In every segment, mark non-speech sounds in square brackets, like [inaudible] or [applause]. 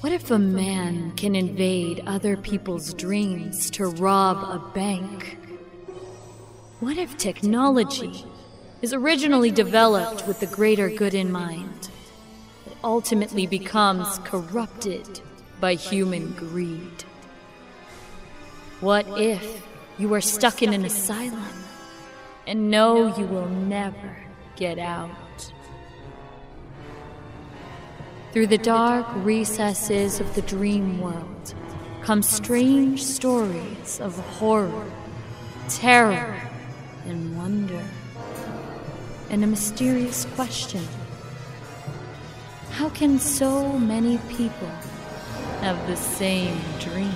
What if a man can invade other people's dreams to rob a bank? What if technology is originally developed with the greater good in mind, but ultimately becomes corrupted by human greed? What if you are stuck in an asylum and know you will never get out? Through the dark recesses of the dream world come strange stories of horror, terror, and wonder, and a mysterious question How can so many people have the same dreams?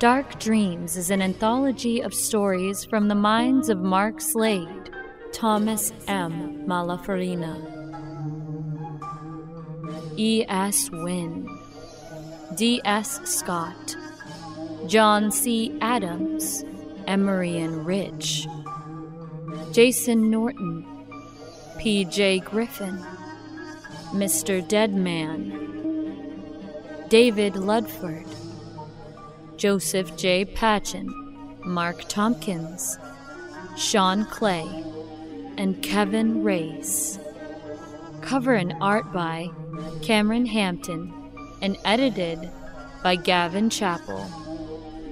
Dark Dreams is an anthology of stories from the minds of Mark Slade, Thomas M. Malafarina. E.S. Wynn, D.S. Scott, John C. Adams, Emery Rich, Jason Norton, P.J. Griffin, Mr. Deadman, David Ludford, Joseph J. Patchen, Mark Tompkins, Sean Clay, and Kevin Race. Cover and art by Cameron Hampton, and edited by Gavin Chappell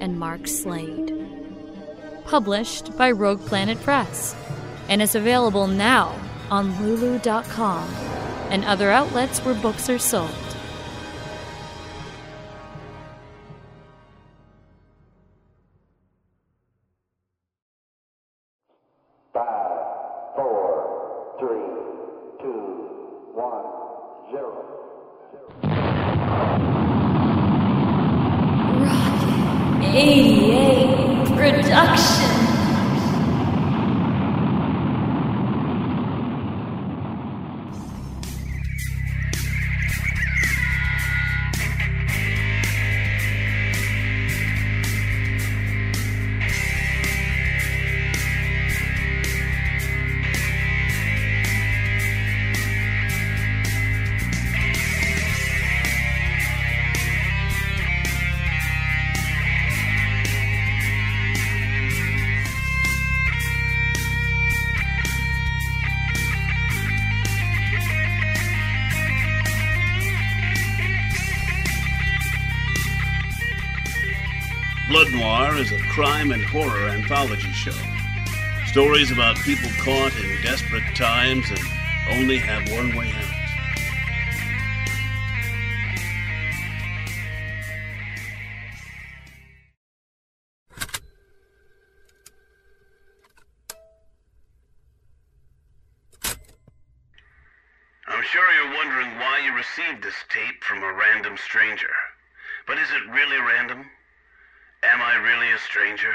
and Mark Slade. Published by Rogue Planet Press, and is available now on Lulu.com and other outlets where books are sold. Show. Stories about people caught in desperate times and only have one way out. I'm sure you're wondering why you received this tape from a random stranger. But is it really random? Am I really a stranger?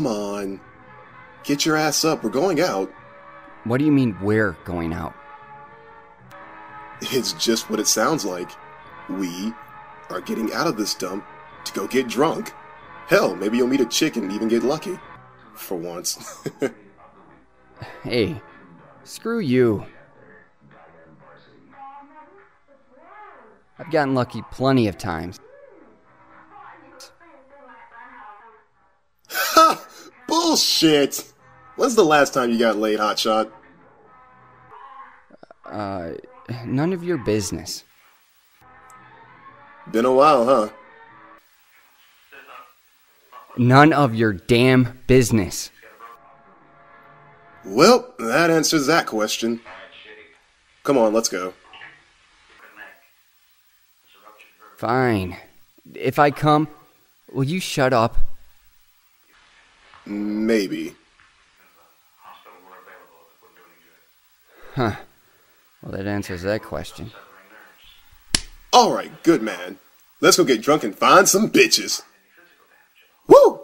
Come on. Get your ass up. We're going out. What do you mean we're going out? It's just what it sounds like. We are getting out of this dump to go get drunk. Hell, maybe you'll meet a chick and even get lucky. For once. [laughs] Hey, screw you. I've gotten lucky plenty of times. Bullshit! When's the last time you got laid, hotshot? Uh, none of your business. Been a while, huh? None of your damn business. Well, that answers that question. Come on, let's go. Fine. If I come, will you shut up? Maybe. Huh. Well, that answers that question. Alright, good man. Let's go get drunk and find some bitches. Woo!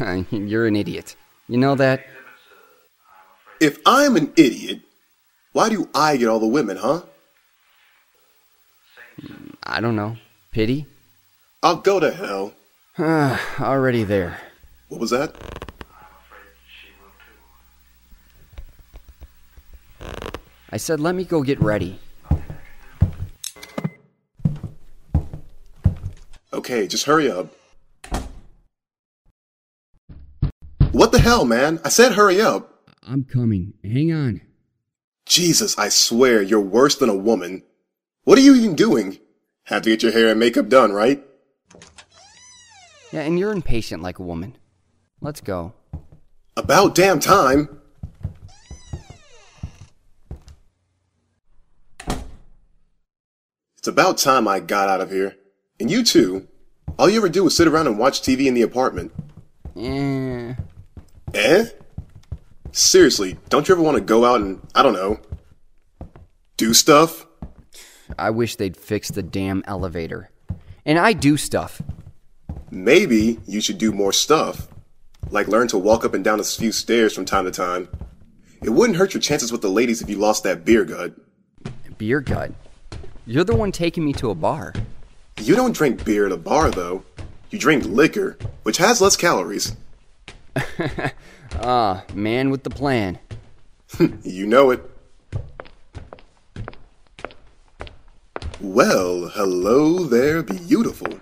[laughs] You're an idiot. You know that? If I'm an idiot, why do I get all the women, huh? Mm, I don't know. Pity? I'll go to hell. [sighs] Already there. What was that? I said, let me go get ready. Okay, just hurry up. What the hell, man? I said hurry up. I'm coming. Hang on. Jesus, I swear, you're worse than a woman. What are you even doing? Have to get your hair and makeup done, right? Yeah, and you're impatient like a woman. Let's go. About damn time. It's about time I got out of here. And you too. All you ever do is sit around and watch TV in the apartment. Eh. Eh? Seriously, don't you ever want to go out and, I don't know, do stuff? I wish they'd fix the damn elevator. And I do stuff. Maybe you should do more stuff. Like learn to walk up and down a few stairs from time to time. It wouldn't hurt your chances with the ladies if you lost that beer gut. Beer gut. You're the one taking me to a bar. You don't drink beer at a bar, though. You drink liquor, which has less calories. [laughs] Ah, man with the plan. [laughs] You know it. Well, hello there, beautiful.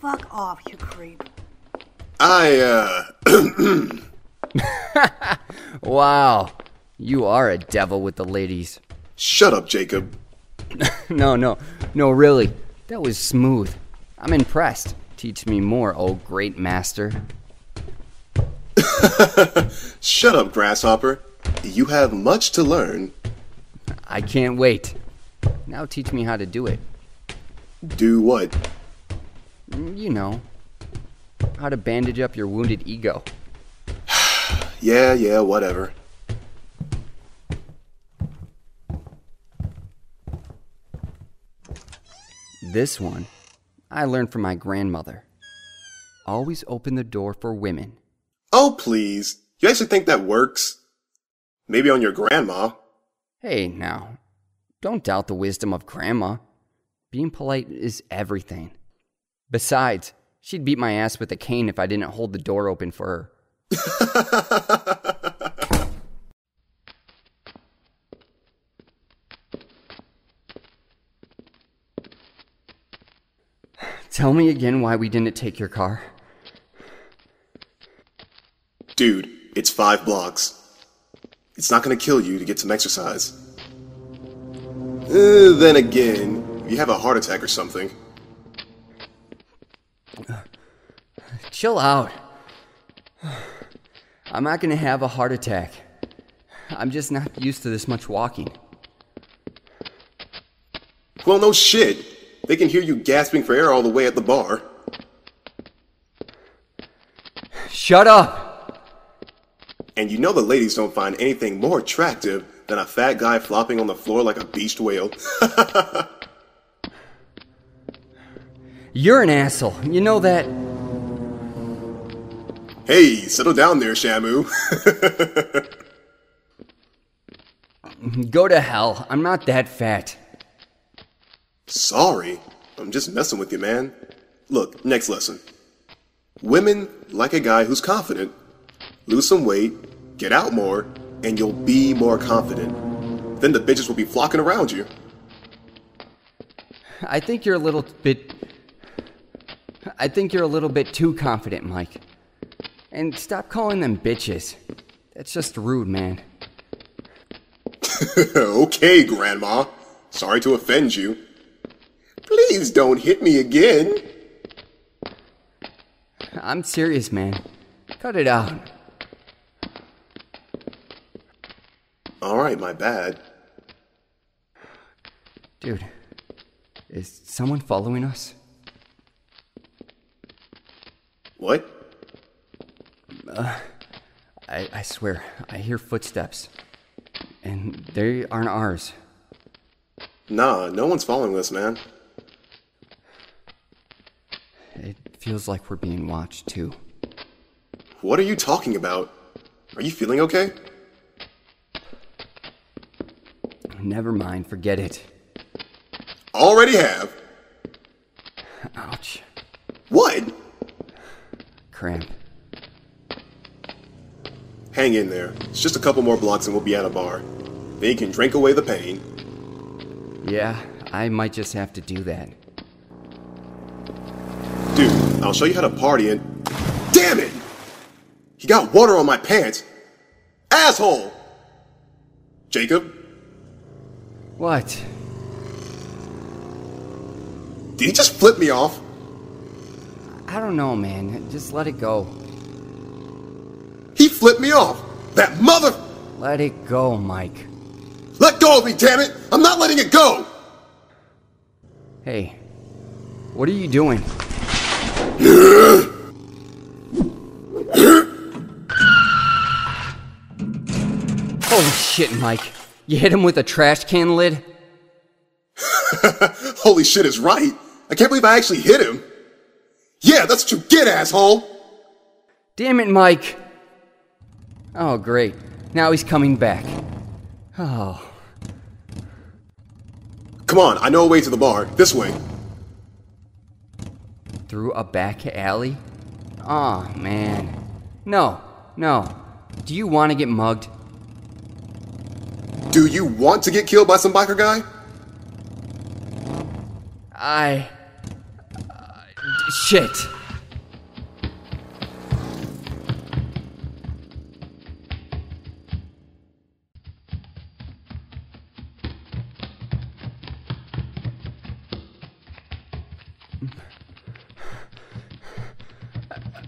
Fuck off, you creep. I, uh. [clears throat] Wow. You are a devil with the ladies. Shut up, Jacob. [laughs] No, no, no, really. That was smooth. I'm impressed. Teach me more, oh great master. [laughs] Shut up, Grasshopper. You have much to learn. I can't wait. Now teach me how to do it. Do what? You know, how to bandage up your wounded ego. [sighs] Yeah, yeah, whatever. This one, I learned from my grandmother. Always open the door for women. Oh, please. You actually think that works? Maybe on your grandma. Hey, now, don't doubt the wisdom of grandma. Being polite is everything. Besides, she'd beat my ass with a cane if I didn't hold the door open for her. [laughs] Tell me again why we didn't take your car. Dude, it's five blocks. It's not gonna kill you to get some exercise. Uh, then again, if you have a heart attack or something. Chill out. I'm not gonna have a heart attack. I'm just not used to this much walking. Well, no shit. They can hear you gasping for air all the way at the bar. Shut up! And you know the ladies don't find anything more attractive than a fat guy flopping on the floor like a beached whale. [laughs] You're an asshole. You know that. Hey, settle down there, Shamu. [laughs] Go to hell. I'm not that fat. Sorry, I'm just messing with you, man. Look, next lesson. Women like a guy who's confident. Lose some weight, get out more, and you'll be more confident. Then the bitches will be flocking around you. I think you're a little bit. I think you're a little bit too confident, Mike. And stop calling them bitches. That's just rude, man. [laughs] okay, Grandma. Sorry to offend you. Please don't hit me again. I'm serious, man. Cut it out. Alright, my bad. Dude, is someone following us? What? Uh, I, I swear, I hear footsteps. And they aren't ours. Nah, no one's following us, man. It feels like we're being watched, too. What are you talking about? Are you feeling okay? Never mind, forget it. Already have. Ouch. What? Cramp. Hang in there. It's just a couple more blocks and we'll be at a bar. Then you can drink away the pain. Yeah, I might just have to do that. Dude, I'll show you how to party and. Damn it! He got water on my pants! Asshole! Jacob, What? did he just flip me off? I don't know, man. Just let it go. Flipped me off! That mother. Let it go, Mike. Let go of me, damn it! I'm not letting it go! Hey, what are you doing? Holy shit, Mike. You hit him with a trash can lid? [laughs] Holy shit is right. I can't believe I actually hit him. Yeah, that's what you get, asshole! Damn it, Mike. Oh, great. Now he's coming back. Oh, Come on, I know a way to the bar. This way. through a back alley? Aw, man. No, no. Do you want to get mugged? Do you want to get killed by some biker guy? I. uh, shit.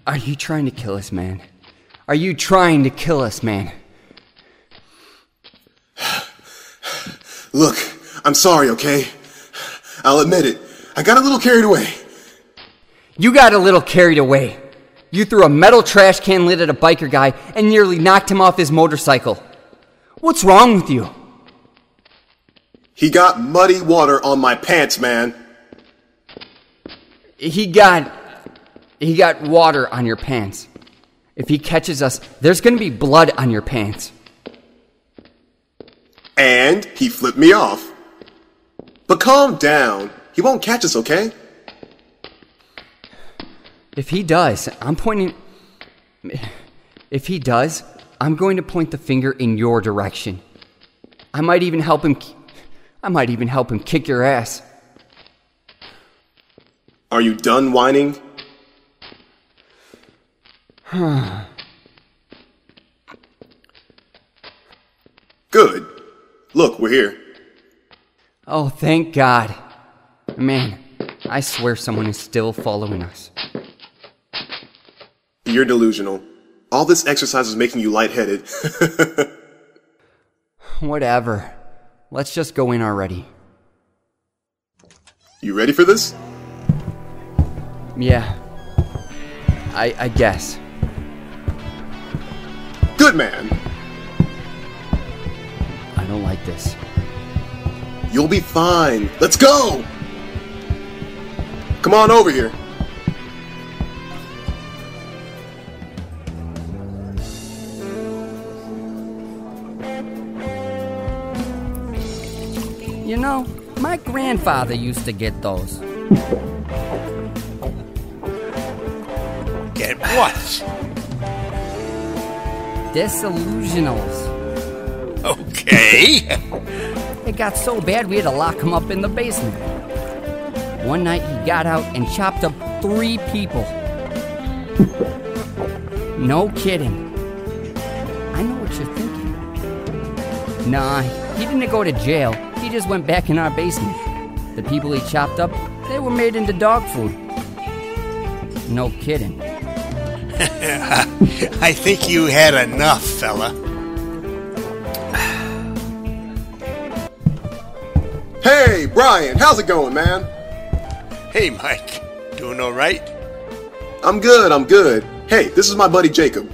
Are you trying to kill us, man? Are you trying to kill us, man? Look, I'm sorry, okay? I'll admit it. I got a little carried away. You got a little carried away. You threw a metal trash can lid at a biker guy and nearly knocked him off his motorcycle. What's wrong with you? He got muddy water on my pants, man. He got. He got water on your pants. If he catches us, there's gonna be blood on your pants. And he flipped me off. But calm down. He won't catch us, okay? If he does, I'm pointing. If he does, I'm going to point the finger in your direction. I might even help him. I might even help him kick your ass. Are you done whining? [sighs] Good. Look, we're here. Oh, thank God. Man, I swear someone is still following us. You're delusional. All this exercise is making you lightheaded. [laughs] Whatever. Let's just go in already. you ready for this? Yeah. I I guess. Good man. I don't like this. You'll be fine. Let's go! Come on over here. You know, my grandfather used to get those. Get what? Disillusionals. Okay. It got so bad we had to lock him up in the basement. One night he got out and chopped up three people. No kidding. I know what you're thinking. Nah, he didn't go to jail. He just went back in our basement. The people he chopped up, they were made into dog food. No kidding. [laughs] I think you had enough, fella. Hey, Brian, how's it going, man? Hey, Mike. Doing all right? I'm good, I'm good. Hey, this is my buddy Jacob.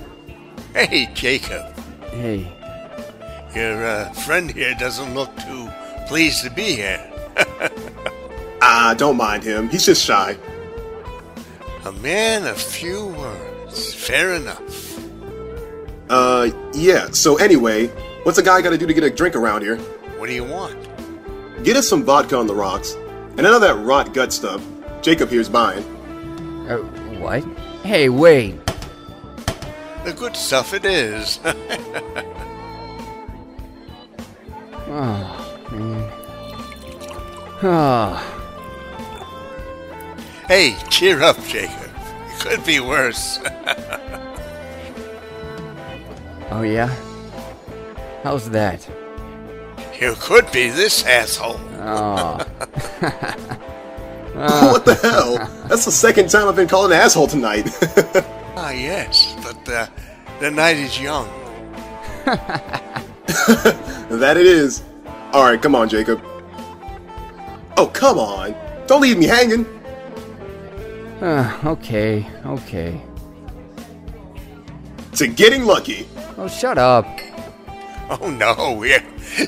Hey, Jacob. Hey, Your uh, friend here doesn't look too pleased to be here. [laughs] Ah, don't mind him. He's just shy. A man of few words. Fair enough. Uh, yeah. So anyway, what's a guy got to do to get a drink around here? What do you want? Get us some vodka on the rocks, and none of that rot gut stuff. Jacob here's buying. uh, what? Hey, wait. The good stuff it is. [laughs] Oh, man. Oh, hey, cheer up, Jacob. It could be worse. [laughs] oh yeah? How's that? you could be this asshole. Oh. [laughs] [laughs] what the hell? That's the second time I've been called an asshole tonight. [laughs] Ah, yes, but uh, the night is young. that it is. All right, come on, Jacob. Oh, come on. Don't leave me hanging. Uh, okay, okay. To getting lucky. Oh, shut up. Oh no, you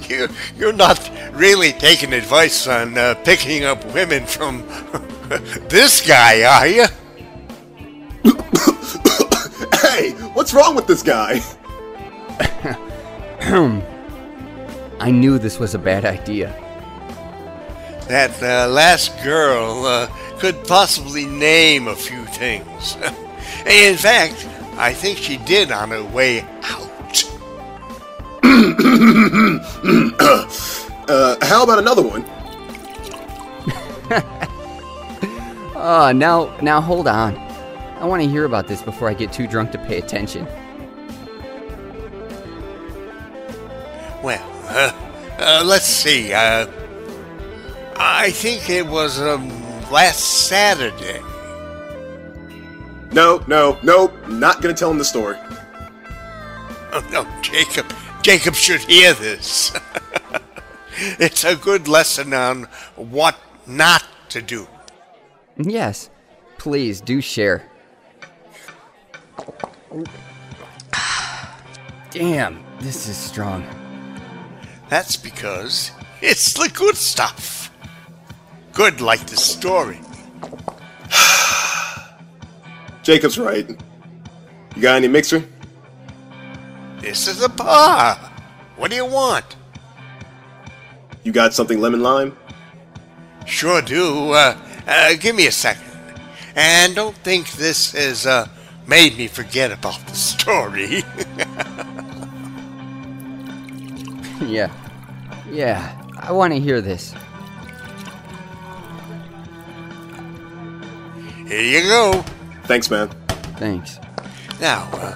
you you're not really taking advice on uh, picking up women from [laughs] this guy, are you? [coughs] hey, what's wrong with this guy? [coughs] I knew this was a bad idea. That uh, last girl uh, could possibly name a few things. [laughs] In fact, I think she did on her way out. uh, how about another one? Oh, [laughs] now, now hold on. I want to hear about this before I get too drunk to pay attention. Well, uh, uh, let's see. Uh, I think it was um, last Saturday. No, no, no. Not gonna tell him the story. Oh, no, Jacob. Jacob should hear this. [laughs] it's a good lesson on what not to do. Yes, please do share. Damn, this is strong. That's because it's the good stuff. Good like the story. Jacob's right. You got any mixer? This is a bar. What do you want? You got something lemon lime? Sure do. Uh, uh, give me a second. And don't think this has uh, made me forget about the story. [laughs] yeah. Yeah, I want to hear this. Here you go. Thanks, man. Thanks. Now, uh,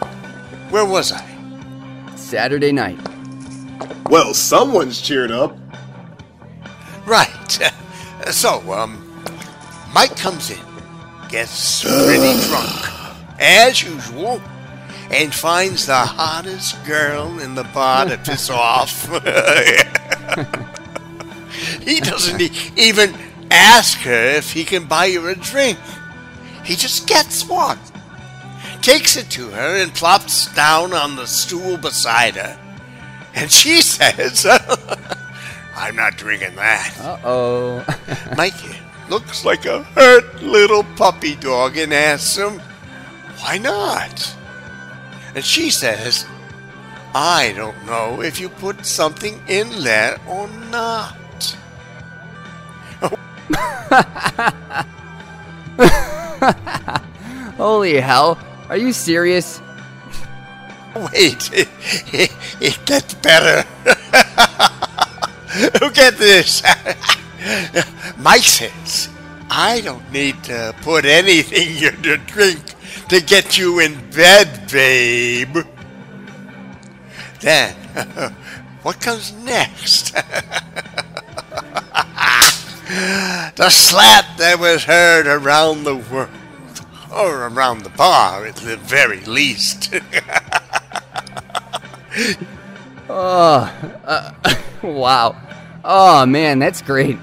where was I? Saturday night. Well, someone's cheered up. Right. [laughs] So, um, Mike comes in, gets pretty [sighs] drunk, as usual, and finds the hottest girl in the bar to piss [laughs] off. [laughs] he doesn't e- even ask her if he can buy her a drink. He just gets one, takes it to her, and plops down on the stool beside her. And she [laughs] says, [laughs] I'm not drinking that. Uh oh. [laughs] Mikey looks like a hurt little puppy dog and asks him, Why not? And she says, I don't know if you put something in there or not. [laughs] Holy hell. Are you serious? [laughs] Wait, it, it, it gets better. [laughs] Look at this. Mike says I don't need to put anything in your drink to get you in bed, babe. Then, what comes next? The slap that was heard around the world, or around the bar at the very least. [laughs] Oh, uh, [laughs] wow. Oh, man, that's great.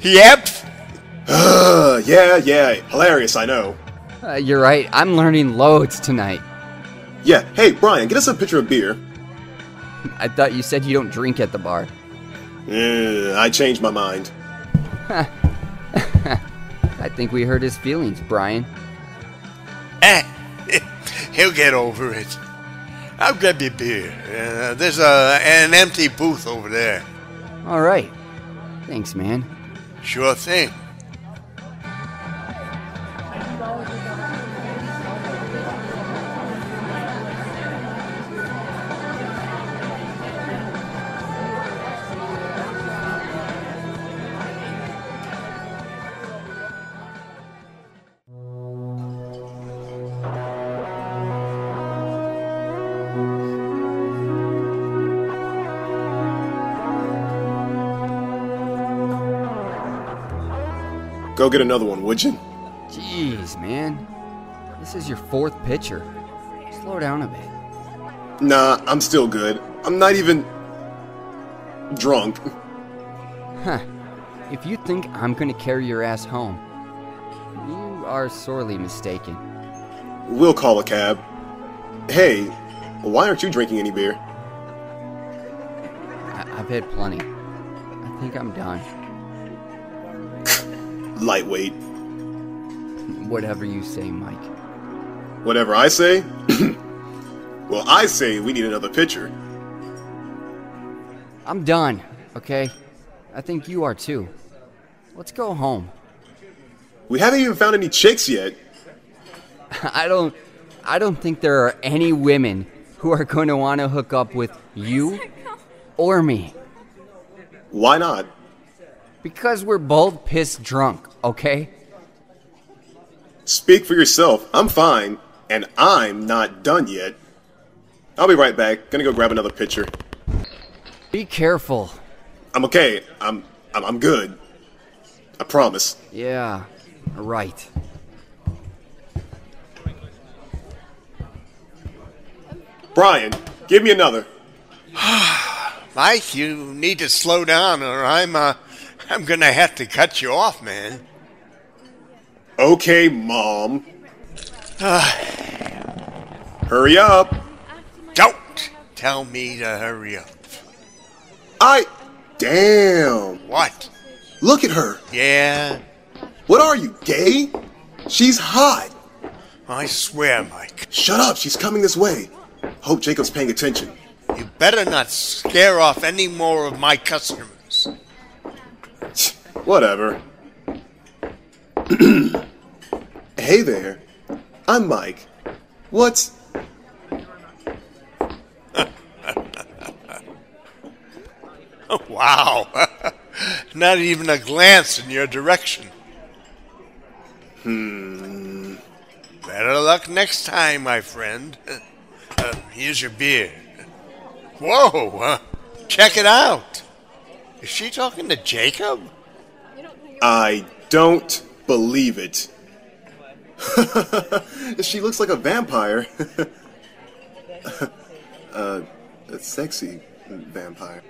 Yep. Uh, yeah, yeah, hilarious, I know. Uh, you're right. I'm learning loads tonight. Yeah, hey, Brian, get us a pitcher of beer. I thought you said you don't drink at the bar. Uh, I changed my mind. [laughs] I think we hurt his feelings, Brian. Eh, [laughs] he'll get over it. I'll grab you a beer. Uh, there's a, an empty booth over there. All right. Thanks, man. Sure thing. Go get another one, would you? Jeez, man. This is your fourth pitcher. Slow down a bit. Nah, I'm still good. I'm not even drunk. Huh. If you think I'm gonna carry your ass home, you are sorely mistaken. We'll call a cab. Hey, why aren't you drinking any beer? I- I've had plenty. I think I'm done. Lightweight. Whatever you say, Mike. Whatever I say? [clears throat] well, I say we need another pitcher. I'm done, okay? I think you are too. Let's go home. We haven't even found any chicks yet. [laughs] I don't I don't think there are any women who are going to want to hook up with you or me Why not? because we're both pissed drunk, okay? Speak for yourself. I'm fine, and I'm not done yet. I'll be right back. Gonna go grab another pitcher. Be careful. I'm okay. I'm I'm, I'm good. I promise. Yeah, right. Brian, give me another. [sighs] Mike, you need to slow down, or I'm uh, I'm gonna have to cut you off, man. Okay, Mom. [sighs] Hurry up. Don't tell me to hurry up. I. Damn. What? Look at her. Yeah, What are you, gay? She's hot. I swear, Mike. Shut up. She's coming this way. Hope Jacob's paying attention. You better not scare off any more of my customers. Whatever. [clears throat] hey there. I'm Mike. What's. [laughs] Wow. [laughs] not even a glance in your direction. Hmm. Better luck next time, my friend. [laughs] Uh, here's your beer. Whoa! Uh, check it out. Is she talking to Jacob? I don't believe it. [laughs] she looks like a vampire. [laughs] uh, a sexy vampire.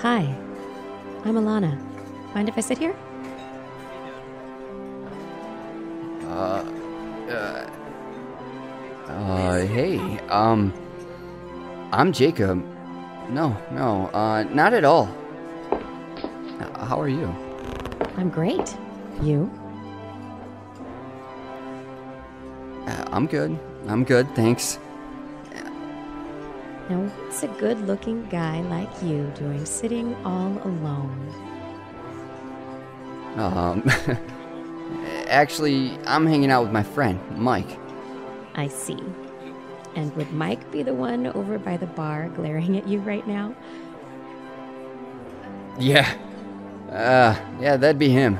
Hi, I'm Alana. Mind if I sit here? Um, I'm Jacob. No, no, uh, not at all. How are you? I'm great. You? Uh, I'm good. I'm good, thanks. Now, what's a good looking guy like you doing sitting all alone? Um, [laughs] actually, I'm hanging out with my friend, Mike. I see. And would Mike be the one over by the bar glaring at you right now? Yeah. Uh, yeah, that'd be him.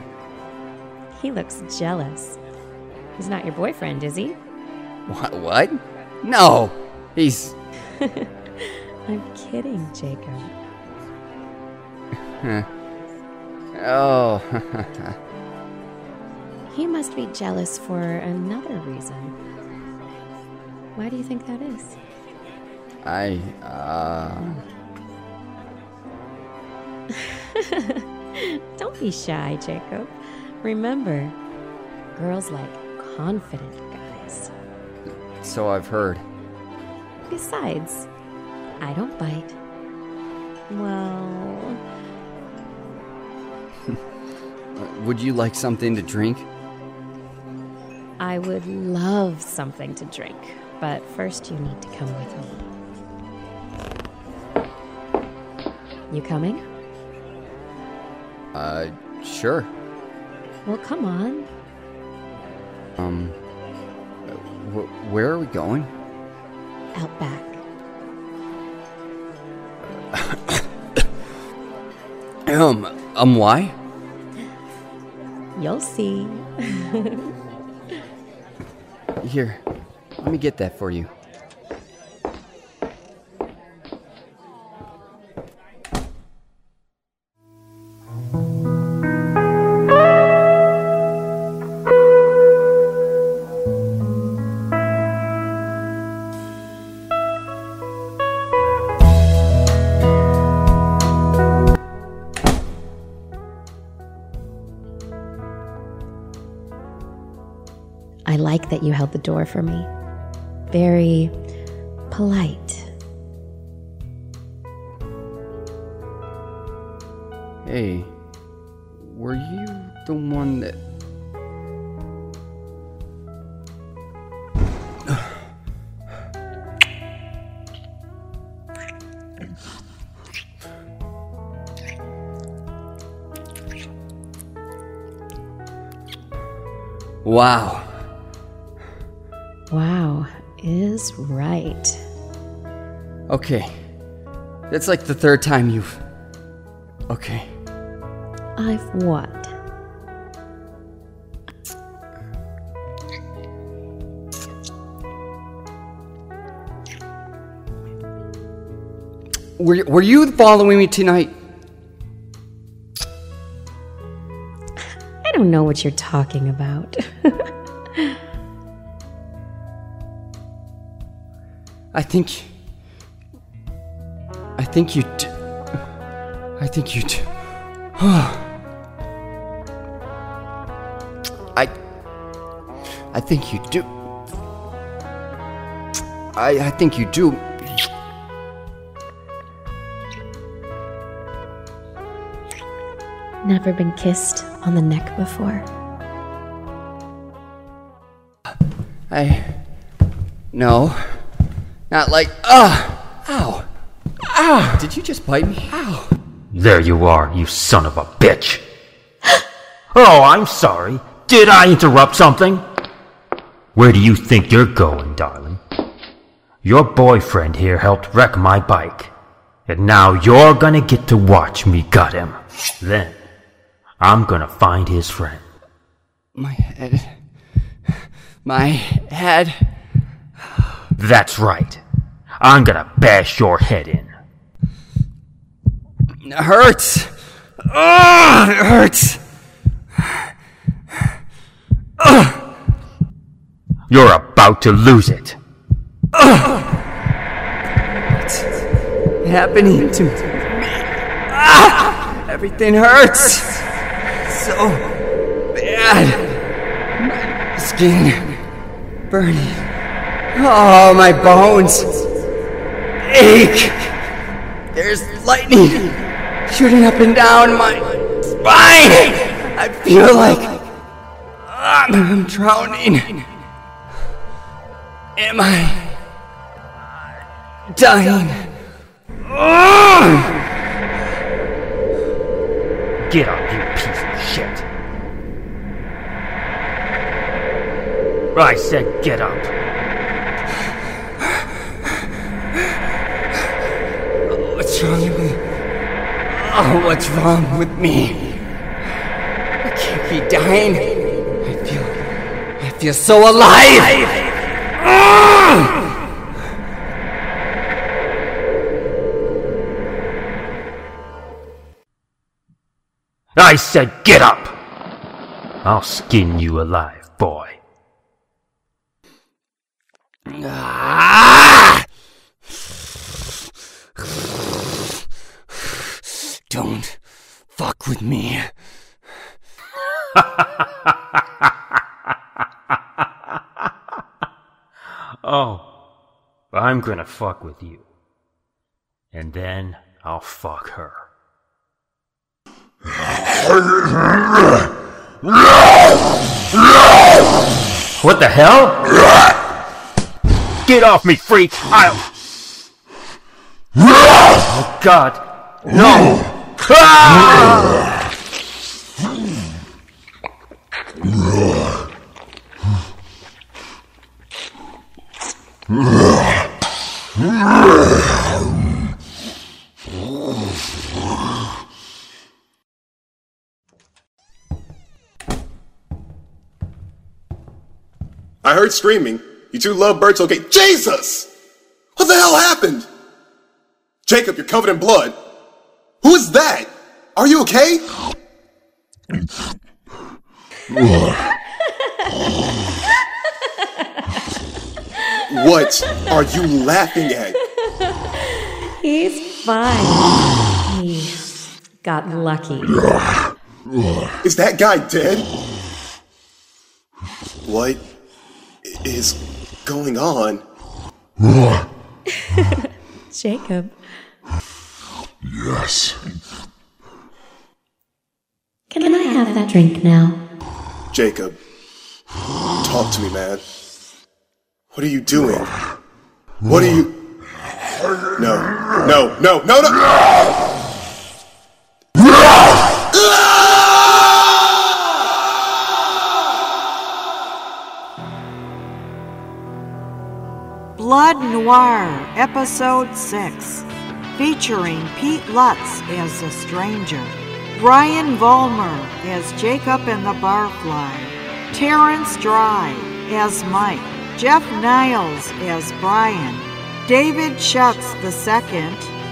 He looks jealous. He's not your boyfriend, is he? What? What? No! He's. [laughs] I'm kidding, Jacob. [laughs] oh. [laughs] He must be jealous for another reason. Why do you think that is? I, uh. [laughs] Don't be shy, Jacob. Remember, girls like confident guys. So I've heard. Besides, I don't bite. Well, [laughs] Would you like something to drink? I would love something to drink, but first you need to come with me. You coming? Uh, sure. Well, come on. Um. Wh- where are we going? Out back. [coughs] Um, um, why? You'll see. [laughs] Here, let me get that for you. I like that you held the door for me. Very polite. Hey, were you the one that. Wow. Wow is right. Okay. That's like the third time you've. Okay. I've what? Were, were you following me tonight? I don't know what you're talking about. [laughs] I think. I think you. D- I think you. D- [sighs] I. I think you do. I, I think you do. Never been kissed on the neck before. I. No. Not like. Ah! Ow! ow. Did you just bite me? Ow! There you are, you son of a bitch. [gasps] oh, I'm sorry. Did I interrupt something? Where do you think you're going, darling? Your boyfriend here helped wreck my bike. And now you're gonna get to watch me gut him. Then, I'm gonna find his friend. My head. My head. That's right. I'm gonna bash your head in. It hurts. Ah, it hurts. You're about to lose it. What's happening to me? Ah, everything hurts. So bad. My skin burning. Oh, my bones ache. There's lightning shooting up and down my spine. I feel like ah, I'm drowning. Am I dying? Get up, you piece of shit. I said get up. What's wrong with me? Oh, what's wrong with me? I can't be dying. I feel. I feel so alive! Ah! I said get up! I'll skin you alive, boy. Ah! Don't fuck with me. [laughs] oh, I'm gonna fuck with you. And then I'll fuck her. What the hell? Get off me, freak! I'll. Oh god! No! I heard screaming. You two love birds, okay? Jesus! What the hell happened? Jacob, you're covered in blood. Who is that? Are you okay? what are you laughing at? He's fine. He got lucky. Is that guy dead? What is going on? [laughs] Jacob. Yes. Can I have that drink now? Jacob, talk to me, man. What are you doing? What are you. No, no, no, no, no! Blood Noir, Episode 6, featuring Pete Lutz as the stranger, Brian Vollmer as Jacob and the Barfly, Terrence Dry as Mike, Jeff Niles as Brian, David Schutz II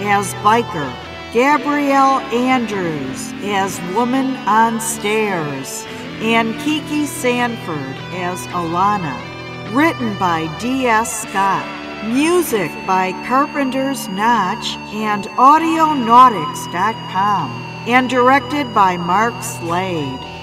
as Biker, Gabrielle Andrews as Woman on Stairs, and Kiki Sanford as Alana. Written by D.S. Scott. Music by Carpenter's Notch and Audionautix.com. And directed by Mark Slade.